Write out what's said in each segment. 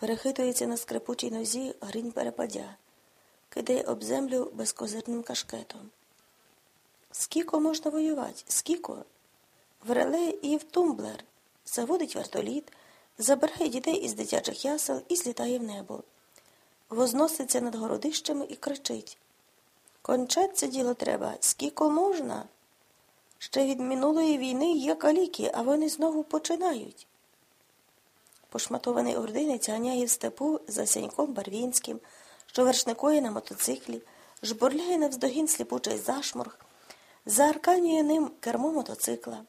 Перехитується на скрипучій нозі гринь перепадя, кидає об землю безкозирним кашкетом. Скіко можна воювати? Скіко? В реле і в тумблер. Заводить вертоліт, забирає дітей із дитячих ясел і злітає в небо. Возноситься над городищами і кричить. Кончать це діло треба, скіко можна? Ще від минулої війни є каліки, а вони знову починають. Пошматований ординець ганяє в степу за сяньком Барвінським, що вершникує на мотоциклі, жбурляє навздогін сліпучий зашморг, заарканює ним кермо мотоцикла.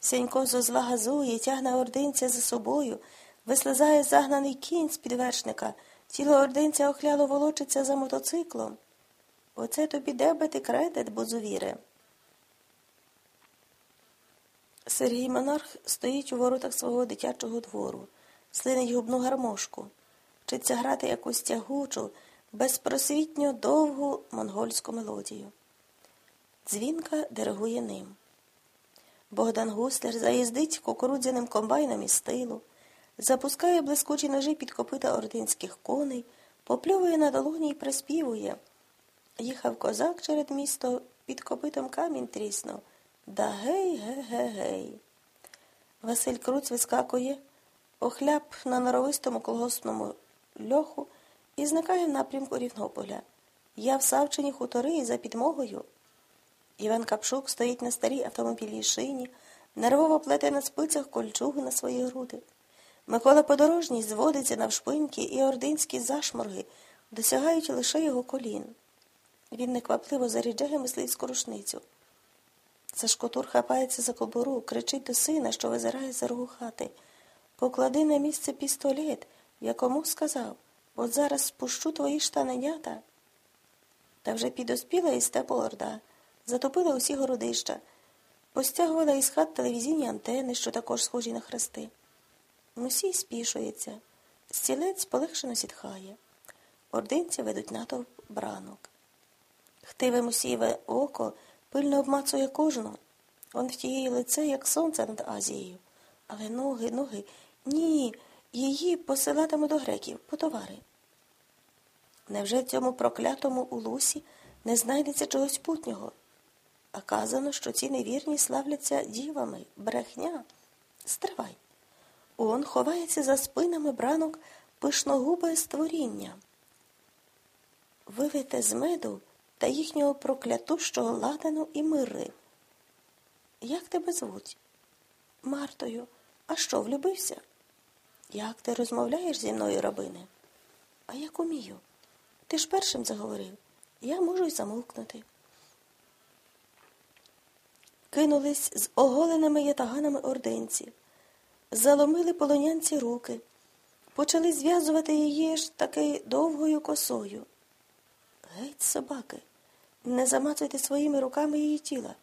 Сянько зо зла газує, тягне ординця за собою, вислизає загнаний кінь з підвершника, тіло ординця охляло волочиться за мотоциклом. Оце тобі дебити кредит, бозувіре. Сергій Монарх стоїть у воротах свого дитячого двору, слинить губну гармошку, вчиться грати якусь тягучу, безпросвітньо довгу монгольську мелодію. Дзвінка диригує ним. Богдан Гусляр заїздить кукурудзяним комбайном із тилу, запускає блискучі ножі під копита ординських коней, попльовує на долоні і приспівує. Їхав козак через місто, під копитом камінь тріснув. Да гей, ге, ге, гей. Василь Круць вискакує, охляп на норовистому колгоспному льоху і зникає в напрямку Рівнополя. Я в Савчині хутори і за підмогою. Іван Капшук стоїть на старій автомобільній шині, нервово плете на спицях кольчугу на свої груди. Микола Подорожній зводиться навшпиньки, і ординські зашморги досягають лише його колін. Він неквапливо заряджає мисливську рушницю. Сашко хапається за кобуру, кричить до сина, що визирає за рогу хати. Поклади на місце пістолет, якому сказав, от зараз спущу твої штаненята. Та вже підоспіла із степу орда, затопила усі городища, постягувала із хат телевізійні антени, що також схожі на хрести. Мусій спішується, стілець полегшено сітхає. Ординці ведуть натовп бранок. Хтиве мусієве око пильно обмацує кожну. Он в тієї лице, як сонце над Азією. Але ноги, ноги, ні, її посилатиму до греків, по товари. Невже цьому проклятому улусі не знайдеться чогось путнього? А казано, що ці невірні славляться дівами, брехня. Стривай. Он ховається за спинами бранок пишногубе створіння. Вивите з меду та їхнього проклятущого ладану і мири. Як тебе звуть? Мартою. А що, влюбився? Як ти розмовляєш зі мною, рабине? А як умію? Ти ж першим заговорив. Я можу й замовкнути. Кинулись з оголеними ятаганами ординці, заломили полонянці руки, почали зв'язувати її ж таки довгою косою. Геть, собаки, не замацуйте своїми руками її тіла.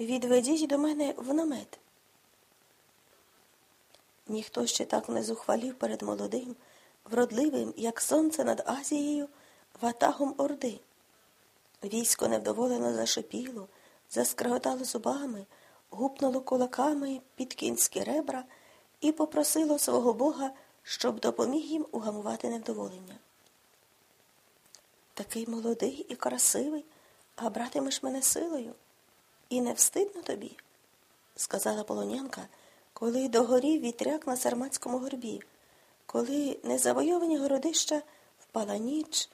Відведіть до мене в намет. Ніхто ще так не зухвалів перед молодим, вродливим, як сонце над Азією, ватагом орди. Військо невдоволено зашипіло, заскриготало зубами, гупнуло кулаками під кінські ребра і попросило свого Бога, щоб допоміг їм угамувати невдоволення. Такий молодий і красивий, а братимеш мене силою. І не встидно тобі, сказала полонянка, коли догорів вітряк на Сарматському горбі, коли незавойовані городища впала ніч,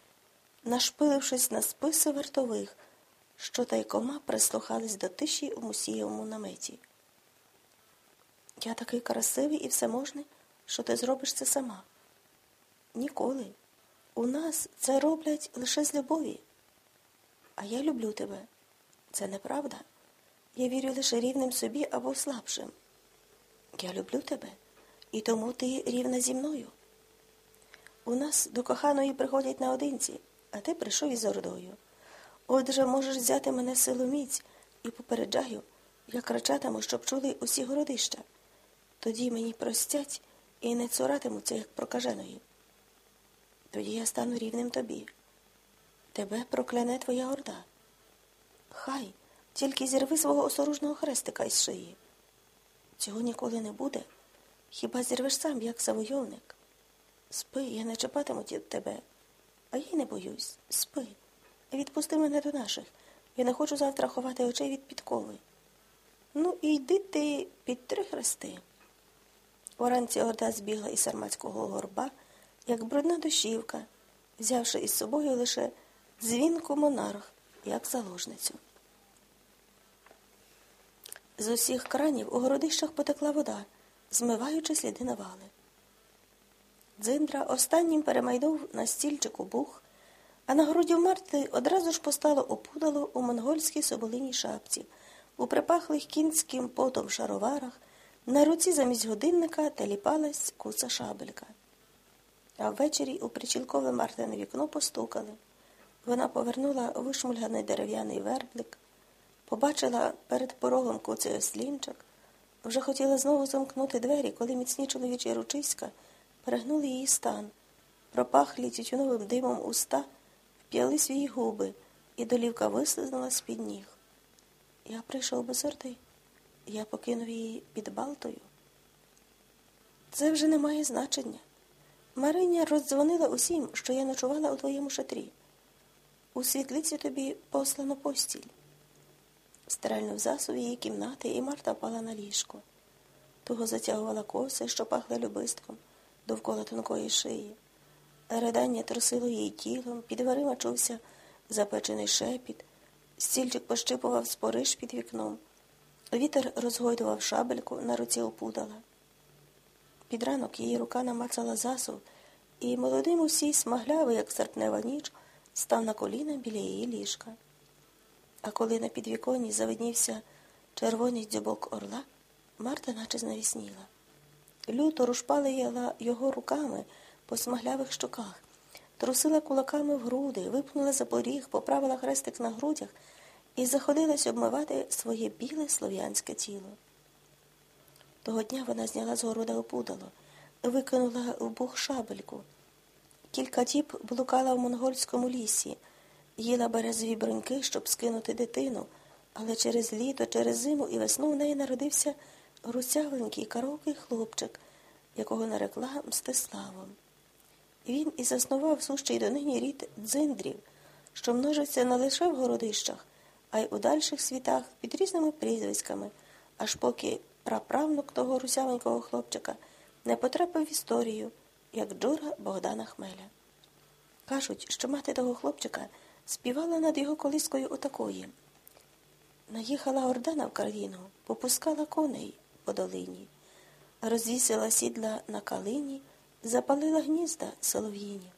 нашпилившись на списи вартових, що тайкома прислухались до тиші у мусієвому наметі. Я такий красивий і всеможний, що ти зробиш це сама. Ніколи. У нас це роблять лише з любові. А я люблю тебе. Це неправда. Я вірю лише рівним собі або слабшим. Я люблю тебе, і тому ти рівна зі мною. У нас до коханої приходять наодинці, а ти прийшов із ордою. Отже, можеш взяти мене силоміць і попереджаю, я кричатиму, щоб чули усі городища. Тоді мені простять і не цуратимуться, як прокаженої. Тоді я стану рівним тобі. Тебе прокляне твоя орда. Хай тільки зірви свого осоружного хрестика із шиї. Цього ніколи не буде. Хіба зірвеш сам, як завойовник? Спи, я не чіпатиму тебе. А я й не боюсь. Спи. Відпусти мене до наших. Я не хочу завтра ховати очей від підкови. Ну, і йди ти під три хрести. Уранці орда збігла із сарматського горба, як брудна дощівка, взявши із собою лише дзвінку монарх, як заложницю. З усіх кранів у городищах потекла вода, змиваючи сліди навали. Дзиндра останнім перемайнув на стільчику бух, а на груді Марти одразу ж постало опудало у монгольській соболиній шапці, у припахлих кінським потом шароварах, на руці замість годинника теліпалась куца шабелька. А ввечері у причілкове Мартине вікно постукали. Вона повернула вишмульганий дерев'яний верблик, побачила перед порогом куций ослінчик, вже хотіла знову замкнути двері, коли міцні чоловічі ручиська перегнули її стан, пропахлі тютюновим димом уста, вп'яли свої губи, і долівка вислизнула з-під ніг. Я прийшов без орди. Я покинув її під Балтою. Це вже не має значення. Мариня роздзвонила усім, що я ночувала у твоєму шатрі. У світлиці тобі послано постіль. Стрельнув засув її кімнати, і Марта впала на ліжко. Туго затягувала коси, що пахли любистком, довкола тонкої шиї. Ридання трусило її тілом, під дверима чувся запечений шепіт, стільчик пощипував спориш під вікном. Вітер розгойдував шабельку на руці опудала. Під ранок її рука намацала засув, і молодий усій смаглявий, як серпнева ніч, став на коліна біля її ліжка. А коли на підвіконні завиднівся червоний дзьобок орла, Марта наче знавісніла. Люто рушпала його руками по смаглявих щоках, трусила кулаками в груди, випнула за поріг, поправила хрестик на грудях і заходилась обмивати своє біле слов'янське тіло. Того дня вона зняла з города опудало, викинула в бух шабельку. Кілька діб блукала в монгольському лісі, їла березові бруньки, щоб скинути дитину, але через літо, через зиму і весну в неї народився русявенький коровкий хлопчик, якого нарекла Мстиславом. Він і заснував сущий донині рід дзиндрів, що множиться не лише в городищах, а й у дальших світах під різними прізвиськами, аж поки праправнук того русявенького хлопчика не потрапив в історію, як Джура Богдана Хмеля. Кажуть, що мати того хлопчика співала над його колискою отакої. Наїхала ордана в країну, попускала коней по долині, розвісила сідла на калині, запалила гнізда солов'їні.